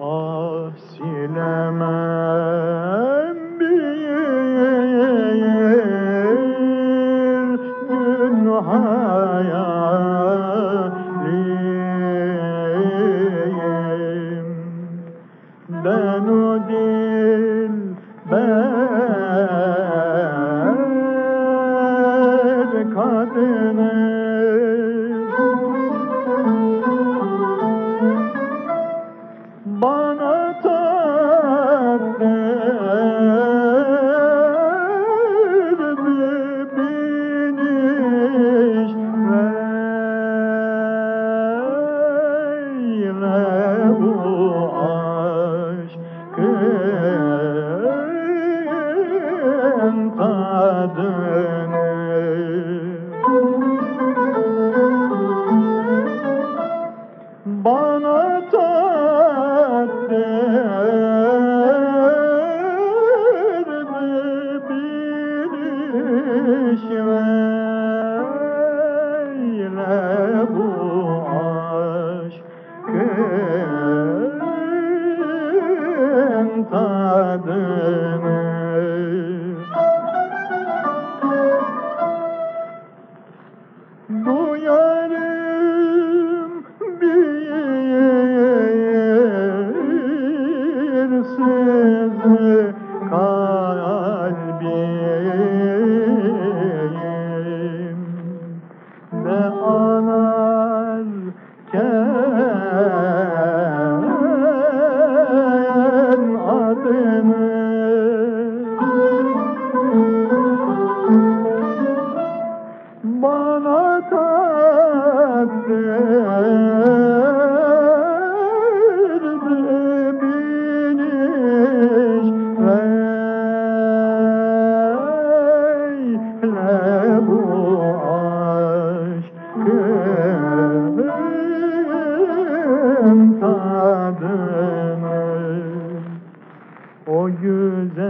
Ah bir gün hayalim Ben o dil ben Kadir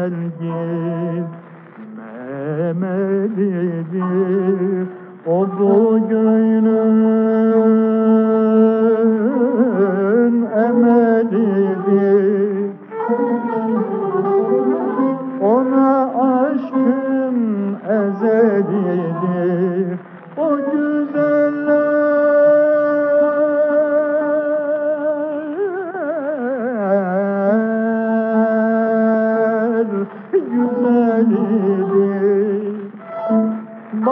gel gitmemelidir. O bugün